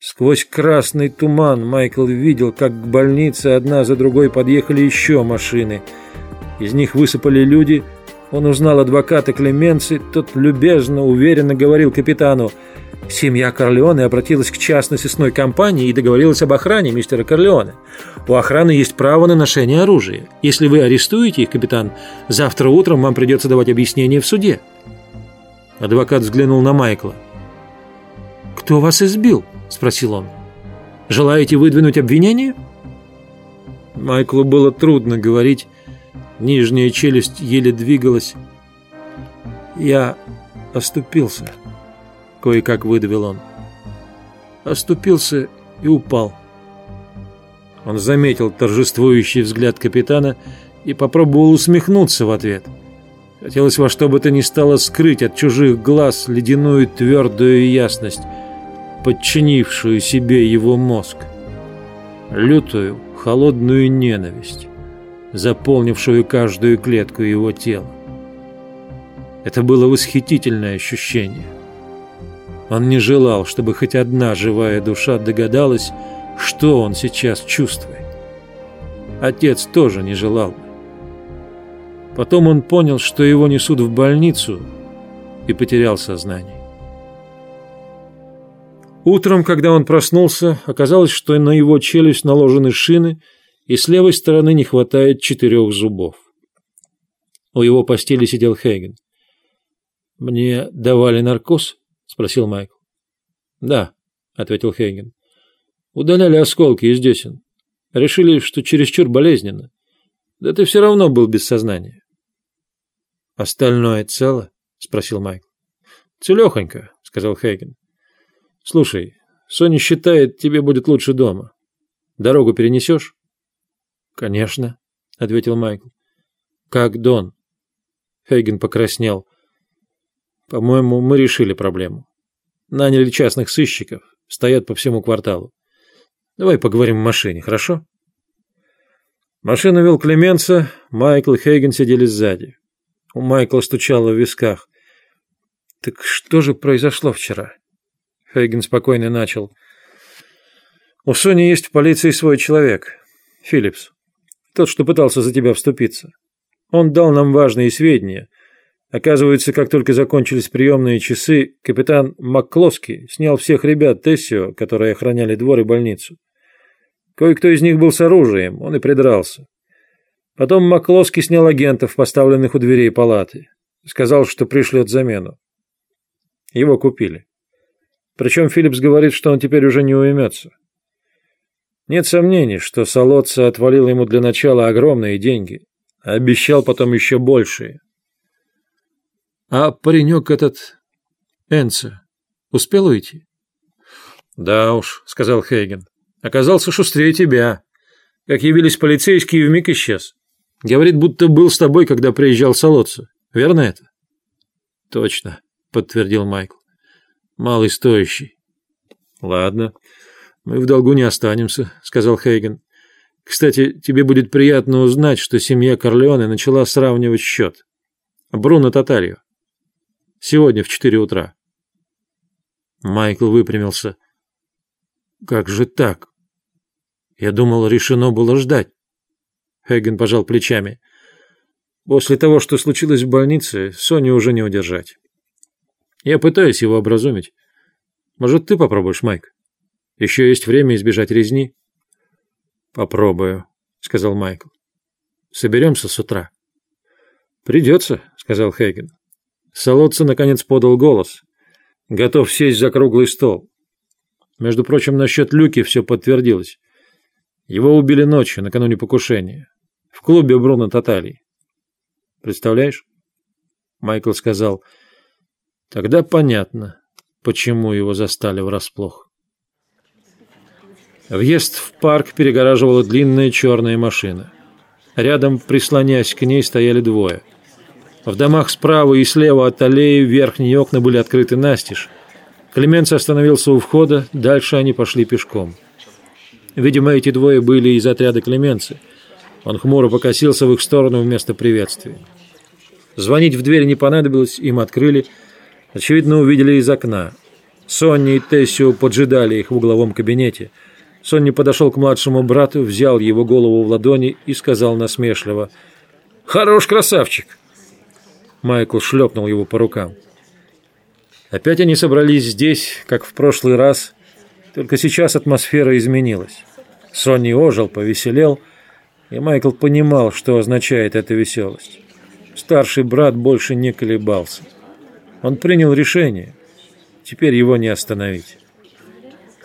Сквозь красный туман Майкл видел, как к больнице одна за другой подъехали еще машины. Из них высыпали люди. Он узнал адвоката Клеменци. Тот любезно, уверенно говорил капитану. Семья Корлеоне обратилась к частной сыскной компании и договорилась об охране мистера Корлеоне. У охраны есть право на ношение оружия. Если вы арестуете их, капитан, завтра утром вам придется давать объяснение в суде. Адвокат взглянул на Майкла. «Кто вас избил?» – спросил он. «Желаете выдвинуть обвинение?» Майклу было трудно говорить. Нижняя челюсть еле двигалась. «Я оступился», – кое-как выдавил он. Оступился и упал. Он заметил торжествующий взгляд капитана и попробовал усмехнуться в ответ. Хотелось во что бы то ни стало скрыть от чужих глаз ледяную твердую ясность – подчинившую себе его мозг. Лютую, холодную ненависть, заполнившую каждую клетку его тела. Это было восхитительное ощущение. Он не желал, чтобы хоть одна живая душа догадалась, что он сейчас чувствует. Отец тоже не желал. Потом он понял, что его несут в больницу и потерял сознание. Утром, когда он проснулся, оказалось, что на его челюсть наложены шины, и с левой стороны не хватает четырех зубов. У его постели сидел Хейген. «Мне давали наркоз?» – спросил Майкл. «Да», – ответил Хейген. «Удаляли осколки из десен. Решили, что чересчур болезненно. Да ты все равно был без сознания». «Остальное цело?» – спросил Майкл. «Целехонько», – сказал Хейген. Слушай, Соня считает, тебе будет лучше дома. Дорогу перенесешь? Конечно, ответил Майкл. Как Дон? Хейген покраснел. По-моему, мы решили проблему. Наняли частных сыщиков, стоят по всему кварталу. Давай поговорим в машине, хорошо? Машину вел Клеменца, Майкл и Хейген сидели сзади. У Майкла стучало в висках. Так что же произошло вчера? Хейген спокойно начал. «У Сони есть в полиции свой человек. Филлипс. Тот, что пытался за тебя вступиться. Он дал нам важные сведения. Оказывается, как только закончились приемные часы, капитан Макклоски снял всех ребят Тессио, которые охраняли двор и больницу. Кое-кто из них был с оружием, он и придрался. Потом Макклоски снял агентов, поставленных у дверей палаты. Сказал, что пришлет замену. Его купили. Причем Филлипс говорит, что он теперь уже не уймется. Нет сомнений, что Солодца отвалил ему для начала огромные деньги, а обещал потом еще большие. А паренек этот, Энце, успел уйти? Да уж, сказал Хейген. Оказался шустрее тебя. Как явились полицейские, вмиг исчез. Говорит, будто был с тобой, когда приезжал Солодца. Верно это? Точно, подтвердил Майкл. Малый стоящий. Ладно, мы в долгу не останемся, сказал Хейген. Кстати, тебе будет приятно узнать, что семья Корлеоне начала сравнивать счет. Бруно Татарью. Сегодня в четыре утра. Майкл выпрямился. Как же так? Я думал, решено было ждать. Хейген пожал плечами. После того, что случилось в больнице, Соню уже не удержать. Я пытаюсь его образумить. Может, ты попробуешь, Майк? Еще есть время избежать резни. Попробую, сказал Майкл. Соберемся с утра. Придется, сказал Хейген. Солодца наконец подал голос. Готов сесть за круглый стол. Между прочим, насчет Люки все подтвердилось. Его убили ночью, накануне покушения. В клубе Бруно Таталий. Представляешь? Майкл сказал, Тогда понятно, почему его застали врасплох. Въезд в парк перегораживала длинная черная машина. Рядом, прислонясь к ней, стояли двое. В домах справа и слева от аллеи верхние окна были открыты настежь. Клеменц остановился у входа, дальше они пошли пешком. Видимо, эти двое были из отряда Клеменцы. Он хмуро покосился в их сторону вместо приветствия. Звонить в дверь не понадобилось, им открыли – Очевидно, увидели из окна. Сонни и Тессио поджидали их в угловом кабинете. Сонни подошел к младшему брату, взял его голову в ладони и сказал насмешливо «Хорош красавчик!» Майкл шлепнул его по рукам. Опять они собрались здесь, как в прошлый раз, только сейчас атмосфера изменилась. Сонни ожил, повеселел, и Майкл понимал, что означает эта веселость. Старший брат больше не колебался. Он принял решение. Теперь его не остановить.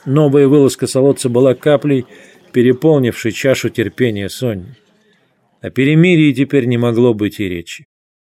Новая вылазка солодца была каплей, переполнившей чашу терпения Сонни. О перемирии теперь не могло быть и речи.